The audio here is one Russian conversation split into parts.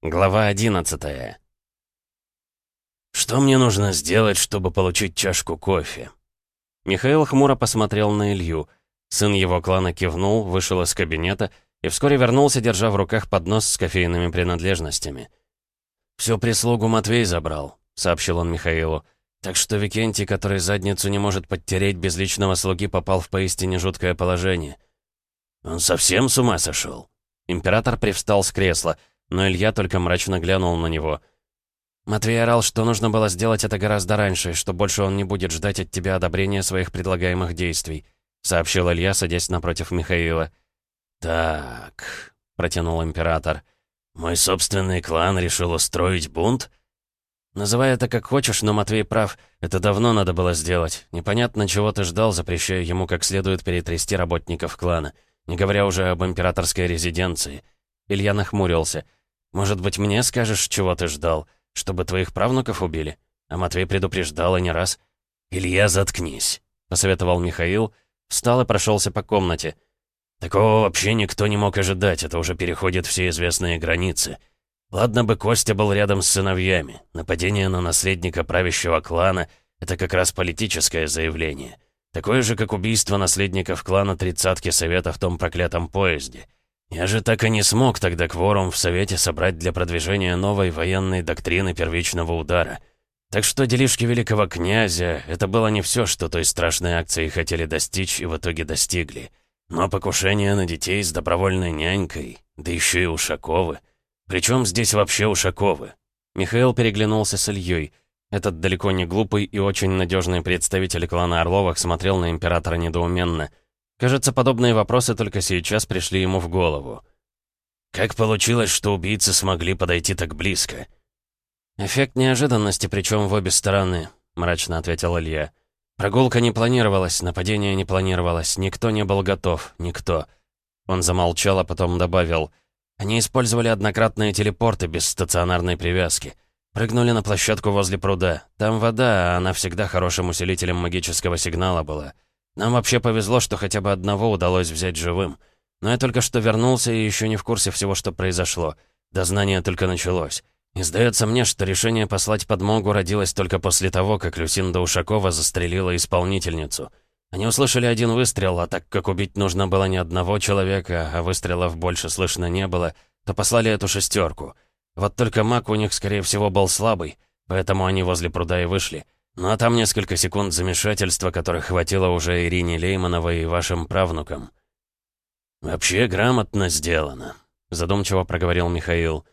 Глава 11 «Что мне нужно сделать, чтобы получить чашку кофе?» Михаил хмуро посмотрел на Илью. Сын его клана кивнул, вышел из кабинета и вскоре вернулся, держа в руках поднос с кофейными принадлежностями. «Всю прислугу Матвей забрал», — сообщил он Михаилу. «Так что Викентий, который задницу не может подтереть без личного слуги, попал в поистине жуткое положение». «Он совсем с ума сошел?» Император привстал с кресла — но Илья только мрачно глянул на него. «Матвей орал, что нужно было сделать это гораздо раньше, что больше он не будет ждать от тебя одобрения своих предлагаемых действий», сообщил Илья, садясь напротив Михаила. «Так», — протянул император, — «мой собственный клан решил устроить бунт?» «Называй это как хочешь, но Матвей прав. Это давно надо было сделать. Непонятно, чего ты ждал, запрещая ему как следует перетрясти работников клана, не говоря уже об императорской резиденции». Илья нахмурился — может быть, мне скажешь, чего ты ждал? Чтобы твоих правнуков убили? А Матвей предупреждал и не раз. «Илья, заткнись», — посоветовал Михаил, встал и прошелся по комнате. «Такого вообще никто не мог ожидать, это уже переходит все известные границы. Ладно бы Костя был рядом с сыновьями. Нападение на наследника правящего клана — это как раз политическое заявление. Такое же, как убийство наследников клана Тридцатки Совета в том проклятом поезде. Я же так и не смог тогда кворум в Совете собрать для продвижения новой военной доктрины первичного удара. Так что делишки великого князя — это было не все, что той страшной акцией хотели достичь и в итоге достигли. Но покушение на детей с добровольной нянькой, да еще и Ушаковы. Причем здесь вообще Ушаковы? Михаил переглянулся с Ильей. Этот далеко не глупый и очень надежный представитель клана Орловых смотрел на императора недоуменно — Кажется, подобные вопросы только сейчас пришли ему в голову. «Как получилось, что убийцы смогли подойти так близко?» «Эффект неожиданности, причем в обе стороны», — мрачно ответил Илья. «Прогулка не планировалась, нападение не планировалось, никто не был готов, никто». Он замолчал, а потом добавил. «Они использовали однократные телепорты без стационарной привязки. Прыгнули на площадку возле пруда. Там вода, а она всегда хорошим усилителем магического сигнала была». Нам вообще повезло, что хотя бы одного удалось взять живым. Но я только что вернулся и еще не в курсе всего, что произошло. Дознание только началось. И сдается мне, что решение послать подмогу родилось только после того, как Люсинда Ушакова застрелила исполнительницу. Они услышали один выстрел, а так как убить нужно было не одного человека, а выстрелов больше слышно не было, то послали эту шестерку. Вот только маг у них, скорее всего, был слабый, поэтому они возле пруда и вышли. Ну а там несколько секунд замешательства, которых хватило уже Ирине Леймановой и вашим правнукам. «Вообще грамотно сделано», — задумчиво проговорил Михаил.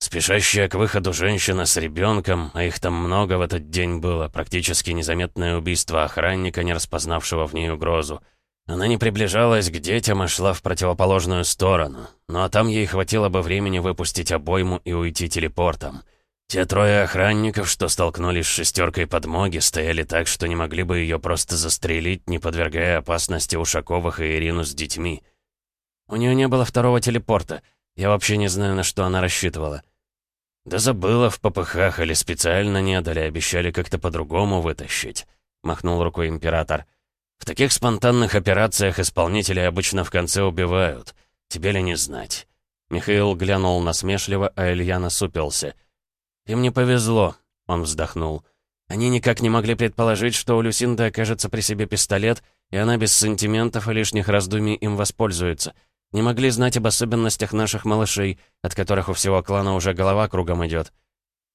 «Спешащая к выходу женщина с ребенком, а их там много в этот день было, практически незаметное убийство охранника, не распознавшего в ней угрозу. Она не приближалась к детям, а шла в противоположную сторону. Ну а там ей хватило бы времени выпустить обойму и уйти телепортом». Те трое охранников, что столкнулись с шестеркой подмоги, стояли так, что не могли бы ее просто застрелить, не подвергая опасности Ушаковых и Ирину с детьми. У нее не было второго телепорта. Я вообще не знаю, на что она рассчитывала. Да забыла в попыхах или специально не дали, обещали как-то по-другому вытащить. Махнул рукой император. В таких спонтанных операциях исполнители обычно в конце убивают. Тебе ли не знать? Михаил глянул насмешливо, а Илья насупился — «Им не повезло», — он вздохнул. «Они никак не могли предположить, что у Люсинды окажется при себе пистолет, и она без сантиментов и лишних раздумий им воспользуется. Не могли знать об особенностях наших малышей, от которых у всего клана уже голова кругом идет».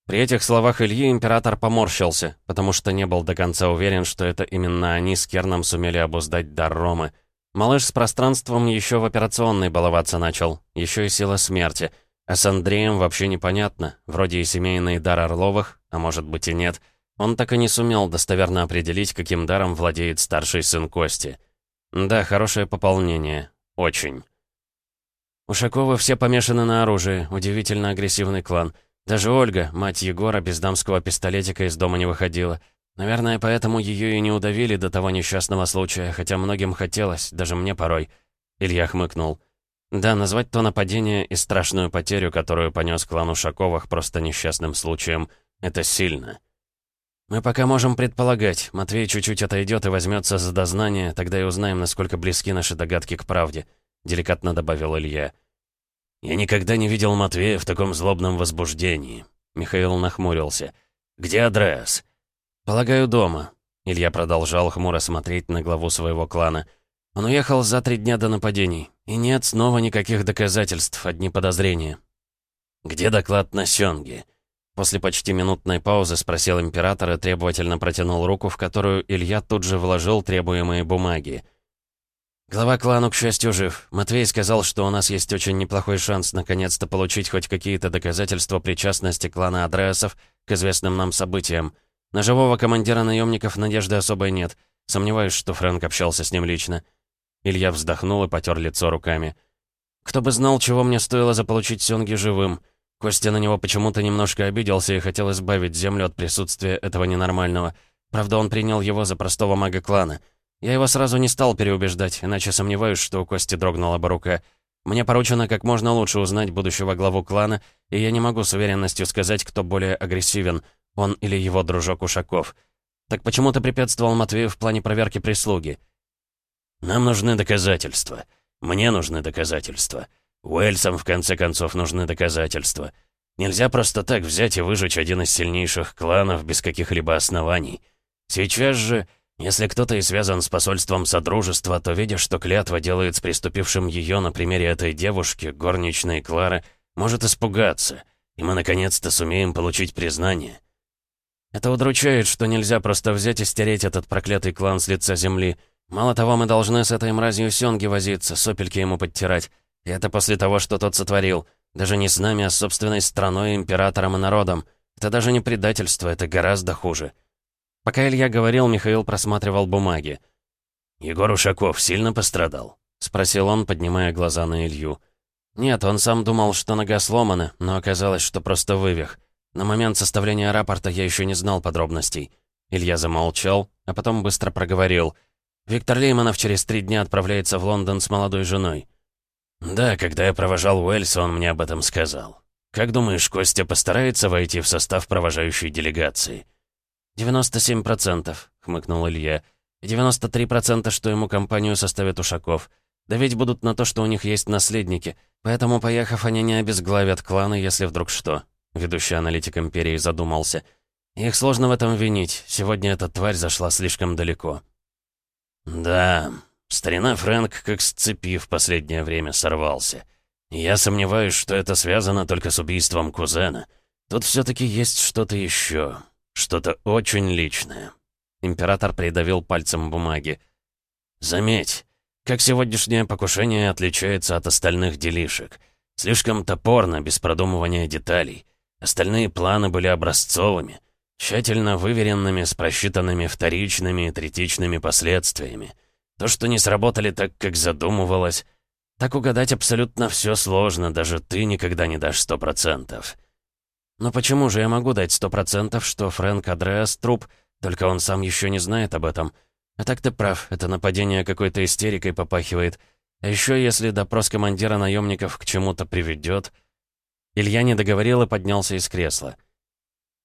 При этих словах Ильи император поморщился, потому что не был до конца уверен, что это именно они с Керном сумели обуздать дар Ромы. Малыш с пространством еще в операционной баловаться начал, еще и сила смерти — а с Андреем вообще непонятно. Вроде и семейный дар Орловых, а может быть и нет. Он так и не сумел достоверно определить, каким даром владеет старший сын Кости. Да, хорошее пополнение. Очень. Ушаковы все помешаны на оружии, удивительно агрессивный клан. Даже Ольга, мать Егора, без дамского пистолетика из дома не выходила. Наверное, поэтому ее и не удавили до того несчастного случая, хотя многим хотелось, даже мне порой. Илья хмыкнул. Да, назвать то нападение и страшную потерю, которую понес клан Ушаковых просто несчастным случаем, это сильно. Мы пока можем предполагать. Матвей чуть-чуть отойдет и возьмется за дознание, тогда и узнаем, насколько близки наши догадки к правде», — деликатно добавил Илья. Я никогда не видел Матвея в таком злобном возбуждении. Михаил нахмурился. «Где Андреас?» «Полагаю, дома». Илья продолжал хмуро смотреть на главу своего клана. «Он уехал за три дня до нападений. И нет снова никаких доказательств, одни подозрения». «Где доклад на Сёнге?» После почти минутной паузы спросил император и требовательно протянул руку, в которую Илья тут же вложил требуемые бумаги. «Глава клану, к счастью, жив. Матвей сказал, что у нас есть очень неплохой шанс наконец-то получить хоть какие-то доказательства причастности клана Адреасов к известным нам событиям. На живого командира наемников надежды особой нет. Сомневаюсь, что Фрэнк общался с ним лично». Илья вздохнул и потер лицо руками. «Кто бы знал, чего мне стоило заполучить Сёнги живым. Костя на него почему-то немножко обиделся и хотел избавить Землю от присутствия этого ненормального. Правда, он принял его за простого мага клана. Я его сразу не стал переубеждать, иначе сомневаюсь, что у Кости дрогнула бы рука. Мне поручено как можно лучше узнать будущего главу клана, и я не могу с уверенностью сказать, кто более агрессивен, он или его дружок Ушаков. Так почему ты препятствовал Матвею в плане проверки прислуги? Нам нужны доказательства. Мне нужны доказательства. Уэльсам, в конце концов, нужны доказательства. Нельзя просто так взять и выжечь один из сильнейших кланов без каких-либо оснований. Сейчас же, если кто-то и связан с посольством Содружества, то, видя, что клятва делает с приступившим ее на примере этой девушки, горничной Клары, может испугаться, и мы наконец-то сумеем получить признание. Это удручает, что нельзя просто взять и стереть этот проклятый клан с лица земли. Мало того, мы должны с этой мразью Сёнги возиться, сопельки ему подтирать. И это после того, что тот сотворил. Даже не с нами, а с собственной страной, императором и народом. Это даже не предательство, это гораздо хуже. Пока Илья говорил, Михаил просматривал бумаги. «Егор Ушаков сильно пострадал?» — спросил он, поднимая глаза на Илью. «Нет, он сам думал, что нога сломана, но оказалось, что просто вывих. На момент составления рапорта я еще не знал подробностей». Илья замолчал, а потом быстро проговорил. «Виктор Лейманов через три дня отправляется в Лондон с молодой женой. «Да, когда я провожал Уэльса, он мне об этом сказал. Как думаешь, Костя постарается войти в состав провожающей делегации?» «97%, процентов», — хмыкнул Илья. «И 93%, что ему компанию составит Ушаков. Давить будут на то, что у них есть наследники, поэтому, поехав, они не обезглавят кланы, если вдруг что». Ведущий аналитик Империи задумался. «Их сложно в этом винить. Сегодня эта тварь зашла слишком далеко». «Да, Старина Фрэнк как с цепи в последнее время сорвался. Я сомневаюсь, что это связано только с убийством кузена. Тут все-таки есть что-то еще. Что-то очень личное. Император придавил пальцем бумаги. Заметь, как сегодняшнее покушение отличается от остальных делишек. Слишком топорно, без продумывания деталей. Остальные планы были образцовыми, тщательно выверенными, с просчитанными вторичными и третичными последствиями. То, что не сработали так, как задумывалось. Так угадать абсолютно все сложно, даже ты никогда не дашь сто процентов. Но почему же я могу дать сто процентов, что Фрэнк Адреас труп, только он сам еще не знает об этом? А так ты прав, это нападение какой-то истерикой попахивает. А еще если допрос командира наемников к чему-то приведет... Илья не договорил и поднялся из кресла.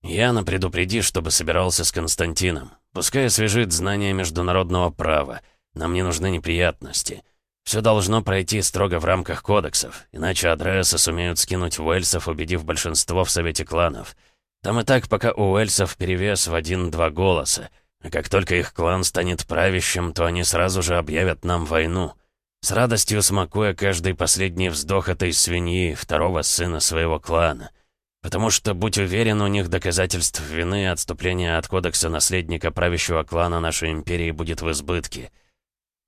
«Яна, предупреди, чтобы собирался с Константином. Пускай освежит знания международного права. Нам не нужны неприятности. Все должно пройти строго в рамках кодексов, иначе Адреса сумеют скинуть Уэльсов, убедив большинство в Совете кланов. Там и так пока у Уэльсов перевес в один-два голоса. А как только их клан станет правящим, то они сразу же объявят нам войну. С радостью смакуя каждый последний вздох этой свиньи, второго сына своего клана. Потому что, будь уверен, у них доказательств вины и отступления от кодекса наследника правящего клана нашей империи будет в избытке —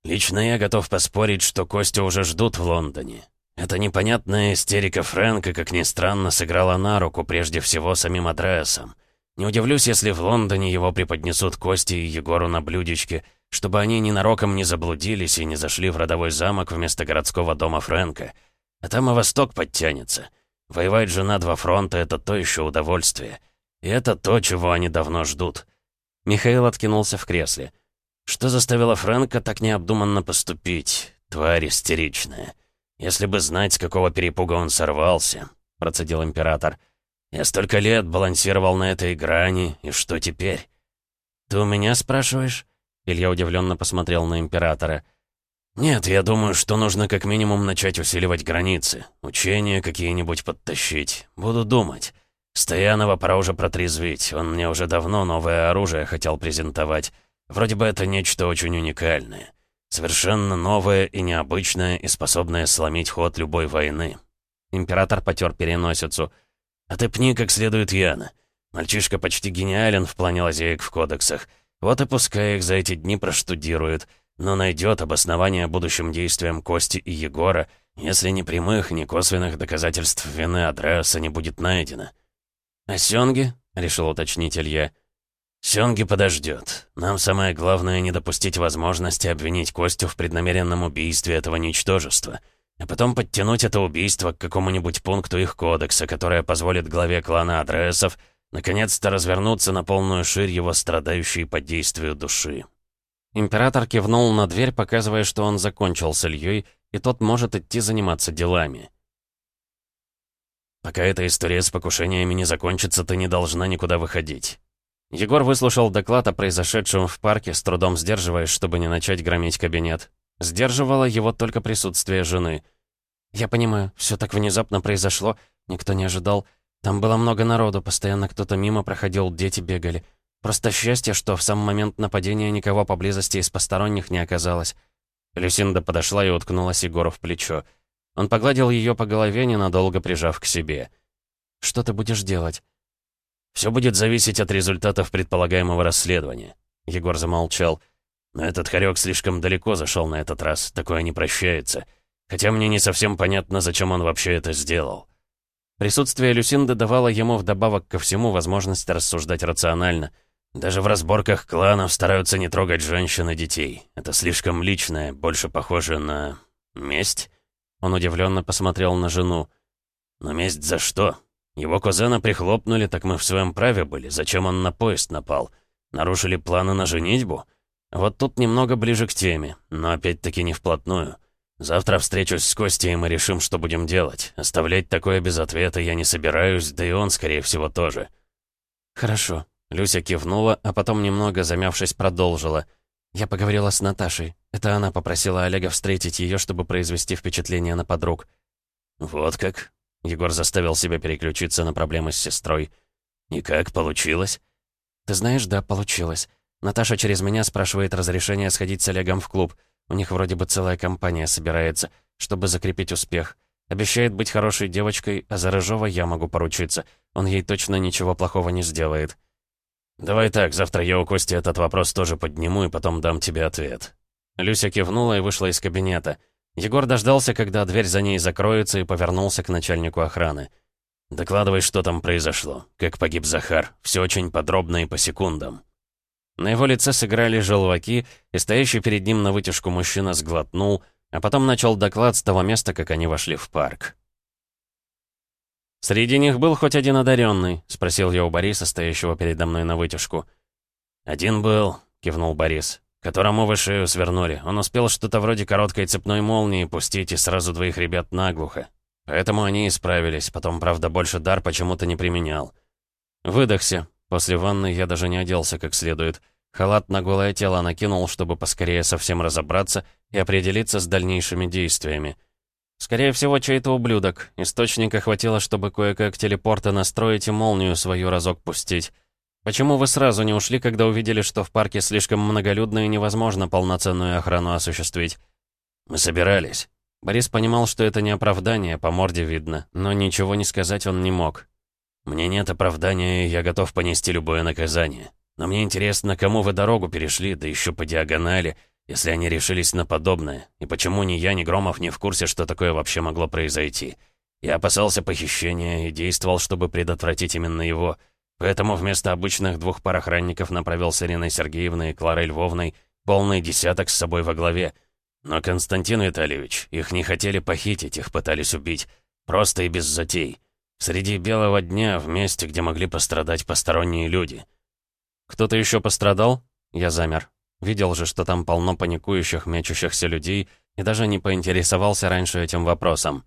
Лично я готов поспорить, что Костю уже ждут в Лондоне. Эта непонятная истерика Фрэнка, как ни странно, сыграла на руку прежде всего самим адресом. Не удивлюсь, если в Лондоне его преподнесут Кости и Егору на блюдечке, чтобы они ненароком не заблудились и не зашли в родовой замок вместо городского дома Фрэнка. А там и Восток подтянется. Воевать же на два фронта — это то еще удовольствие. И это то, чего они давно ждут. Михаил откинулся в кресле. Что заставило Фрэнка так необдуманно поступить? Тварь истеричная. Если бы знать, с какого перепуга он сорвался, процедил император. Я столько лет балансировал на этой грани, и что теперь? Ты у меня спрашиваешь? Илья удивленно посмотрел на императора. «Нет, я думаю, что нужно как минимум начать усиливать границы. Учения какие-нибудь подтащить. Буду думать. Стоянова пора уже протрезвить. Он мне уже давно новое оружие хотел презентовать. Вроде бы это нечто очень уникальное. Совершенно новое и необычное, и способное сломить ход любой войны». Император потер переносицу. «А ты пни как следует Яна. Мальчишка почти гениален в плане лазеек в кодексах. Вот и пускай их за эти дни проштудирует» но найдет обоснование будущим действиям Кости и Егора, если ни прямых, ни косвенных доказательств вины Адреаса не будет найдено. «А Сёнги?» — решил уточнить Илья. «Сёнги подождет. Нам самое главное не допустить возможности обвинить Костю в преднамеренном убийстве этого ничтожества, а потом подтянуть это убийство к какому-нибудь пункту их кодекса, которое позволит главе клана Адреасов наконец-то развернуться на полную ширь его страдающей под действию души». Император кивнул на дверь, показывая, что он закончил с Ильей, и тот может идти заниматься делами. «Пока эта история с покушениями не закончится, ты не должна никуда выходить». Егор выслушал доклад о произошедшем в парке, с трудом сдерживаясь, чтобы не начать громить кабинет. Сдерживало его только присутствие жены. «Я понимаю, все так внезапно произошло, никто не ожидал. Там было много народу, постоянно кто-то мимо проходил, дети бегали. Просто счастье, что в сам момент нападения никого поблизости из посторонних не оказалось. Люсинда подошла и уткнулась Егору в плечо. Он погладил ее по голове, ненадолго прижав к себе. «Что ты будешь делать?» «Все будет зависеть от результатов предполагаемого расследования». Егор замолчал. «Но этот хорек слишком далеко зашел на этот раз, такое не прощается. Хотя мне не совсем понятно, зачем он вообще это сделал». Присутствие Люсинды давало ему вдобавок ко всему возможность рассуждать рационально — даже в разборках кланов стараются не трогать женщин и детей. Это слишком личное, больше похоже на... месть?» Он удивленно посмотрел на жену. «Но месть за что? Его кузена прихлопнули, так мы в своем праве были. Зачем он на поезд напал? Нарушили планы на женитьбу? Вот тут немного ближе к теме, но опять-таки не вплотную. Завтра встречусь с Костей, и мы решим, что будем делать. Оставлять такое без ответа я не собираюсь, да и он, скорее всего, тоже». «Хорошо», Люся кивнула, а потом, немного замявшись, продолжила. «Я поговорила с Наташей. Это она попросила Олега встретить ее, чтобы произвести впечатление на подруг». «Вот как?» Егор заставил себя переключиться на проблемы с сестрой. «И как, получилось?» «Ты знаешь, да, получилось. Наташа через меня спрашивает разрешение сходить с Олегом в клуб. У них вроде бы целая компания собирается, чтобы закрепить успех. Обещает быть хорошей девочкой, а за Рыжова я могу поручиться. Он ей точно ничего плохого не сделает». «Давай так, завтра я у Кости этот вопрос тоже подниму и потом дам тебе ответ». Люся кивнула и вышла из кабинета. Егор дождался, когда дверь за ней закроется, и повернулся к начальнику охраны. «Докладывай, что там произошло. Как погиб Захар. Все очень подробно и по секундам». На его лице сыграли желваки, и стоящий перед ним на вытяжку мужчина сглотнул, а потом начал доклад с того места, как они вошли в парк. «Среди них был хоть один одаренный?» — спросил я у Бориса, стоящего передо мной на вытяжку. «Один был», — кивнул Борис, — «которому вы шею свернули. Он успел что-то вроде короткой цепной молнии пустить и сразу двоих ребят наглухо. Поэтому они и справились. Потом, правда, больше дар почему-то не применял. Выдохся. После ванны я даже не оделся как следует. Халат на голое тело накинул, чтобы поскорее совсем разобраться и определиться с дальнейшими действиями. Скорее всего, чей-то ублюдок. Источника хватило, чтобы кое-как телепорта настроить и молнию свою разок пустить. Почему вы сразу не ушли, когда увидели, что в парке слишком многолюдно и невозможно полноценную охрану осуществить? Мы собирались. Борис понимал, что это не оправдание, по морде видно, но ничего не сказать он не мог. Мне нет оправдания, и я готов понести любое наказание. Но мне интересно, кому вы дорогу перешли, да еще по диагонали, если они решились на подобное, и почему ни я, ни Громов не в курсе, что такое вообще могло произойти. Я опасался похищения и действовал, чтобы предотвратить именно его, поэтому вместо обычных двух пар охранников направил с Ириной Сергеевной и Кларой Львовной полный десяток с собой во главе. Но, Константин Витальевич, их не хотели похитить, их пытались убить. Просто и без затей. Среди белого дня, в месте, где могли пострадать посторонние люди. «Кто-то еще пострадал?» Я замер. Видел же, что там полно паникующих, мечущихся людей, и даже не поинтересовался раньше этим вопросом.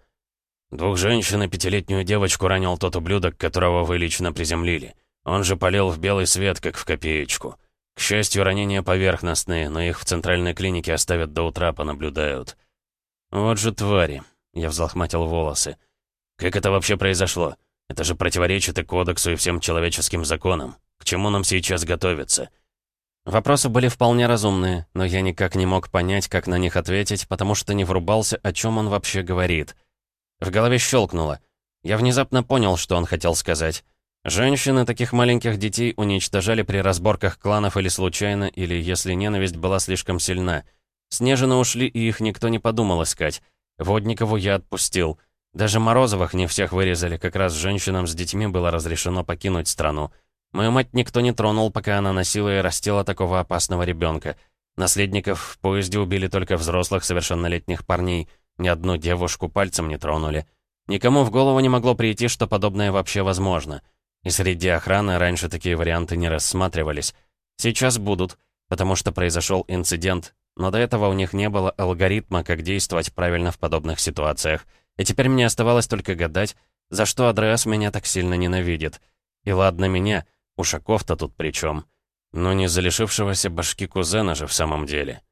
«Двух женщин и пятилетнюю девочку ранил тот ублюдок, которого вы лично приземлили. Он же полил в белый свет, как в копеечку. К счастью, ранения поверхностные, но их в центральной клинике оставят до утра, понаблюдают. Вот же твари. Я взлохматил волосы. Как это вообще произошло? Это же противоречит и кодексу, и всем человеческим законам. К чему нам сейчас готовиться? Вопросы были вполне разумные, но я никак не мог понять, как на них ответить, потому что не врубался, о чем он вообще говорит. В голове щелкнуло. Я внезапно понял, что он хотел сказать. Женщины таких маленьких детей уничтожали при разборках кланов или случайно, или если ненависть была слишком сильна. Снежины ушли, и их никто не подумал искать. Водникову я отпустил. Даже Морозовых не всех вырезали, как раз женщинам с детьми было разрешено покинуть страну. Мою мать никто не тронул, пока она носила и растила такого опасного ребенка. Наследников в поезде убили только взрослых совершеннолетних парней. Ни одну девушку пальцем не тронули. Никому в голову не могло прийти, что подобное вообще возможно. И среди охраны раньше такие варианты не рассматривались. Сейчас будут, потому что произошел инцидент, но до этого у них не было алгоритма, как действовать правильно в подобных ситуациях. И теперь мне оставалось только гадать, за что Адреас меня так сильно ненавидит. И ладно меня, Ушаков-то тут при чем? Но не за лишившегося башки кузена же в самом деле.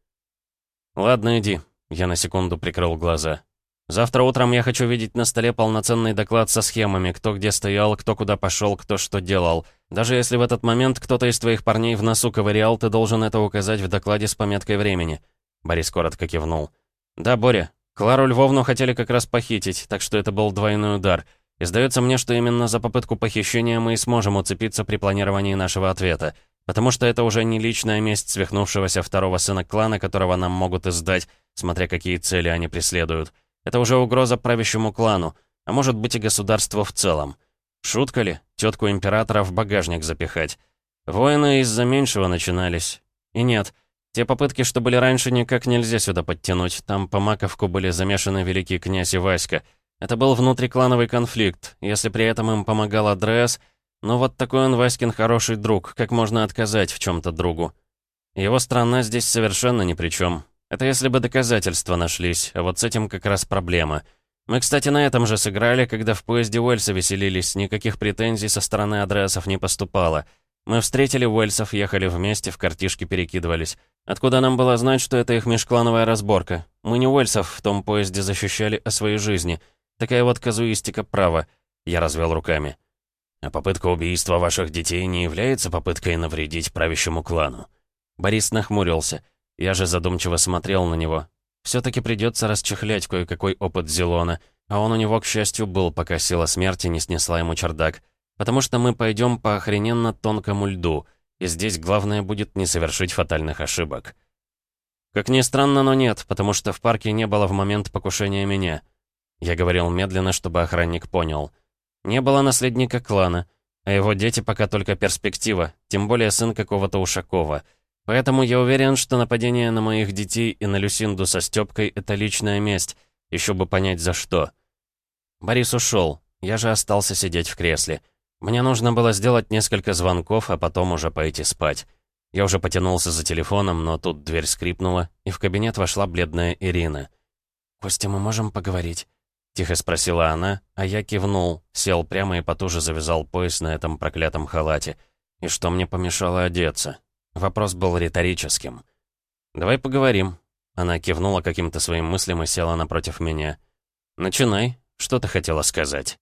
«Ладно, иди», — я на секунду прикрыл глаза. «Завтра утром я хочу видеть на столе полноценный доклад со схемами, кто где стоял, кто куда пошел, кто что делал. Даже если в этот момент кто-то из твоих парней в носу ковырял, ты должен это указать в докладе с пометкой времени». Борис коротко кивнул. «Да, Боря, Клару Львовну хотели как раз похитить, так что это был двойной удар. И сдается мне, что именно за попытку похищения мы и сможем уцепиться при планировании нашего ответа. Потому что это уже не личная месть свихнувшегося второго сына клана, которого нам могут издать, смотря какие цели они преследуют. Это уже угроза правящему клану, а может быть и государству в целом. Шутка ли? Тетку императора в багажник запихать. Войны из-за меньшего начинались. И нет, те попытки, что были раньше, никак нельзя сюда подтянуть. Там по маковку были замешаны великий князь и Васька — это был внутриклановый конфликт, если при этом им помогал Адреас, но вот такой он Васькин хороший друг, как можно отказать в чем-то другу? Его страна здесь совершенно ни при чем. Это если бы доказательства нашлись, а вот с этим как раз проблема. Мы, кстати, на этом же сыграли, когда в поезде Уэльса веселились, никаких претензий со стороны Адреасов не поступало. Мы встретили Уэльсов, ехали вместе, в картишке перекидывались. Откуда нам было знать, что это их межклановая разборка? Мы не Уэльсов в том поезде защищали, а свои жизни — Такая вот казуистика права. Я развел руками. А попытка убийства ваших детей не является попыткой навредить правящему клану. Борис нахмурился. Я же задумчиво смотрел на него. Все-таки придется расчехлять кое-какой опыт Зелона, а он у него, к счастью, был, пока сила смерти не снесла ему чердак. Потому что мы пойдем по охрененно тонкому льду, и здесь главное будет не совершить фатальных ошибок. Как ни странно, но нет, потому что в парке не было в момент покушения меня — я говорил медленно, чтобы охранник понял. Не было наследника клана, а его дети пока только перспектива, тем более сын какого-то Ушакова. Поэтому я уверен, что нападение на моих детей и на Люсинду со Стёпкой — это личная месть, еще бы понять за что. Борис ушел, я же остался сидеть в кресле. Мне нужно было сделать несколько звонков, а потом уже пойти спать. Я уже потянулся за телефоном, но тут дверь скрипнула, и в кабинет вошла бледная Ирина. «Костя, мы можем поговорить?» Тихо спросила она, а я кивнул, сел прямо и потуже завязал пояс на этом проклятом халате. И что мне помешало одеться? Вопрос был риторическим. «Давай поговорим». Она кивнула каким-то своим мыслям и села напротив меня. «Начинай. Что ты хотела сказать?»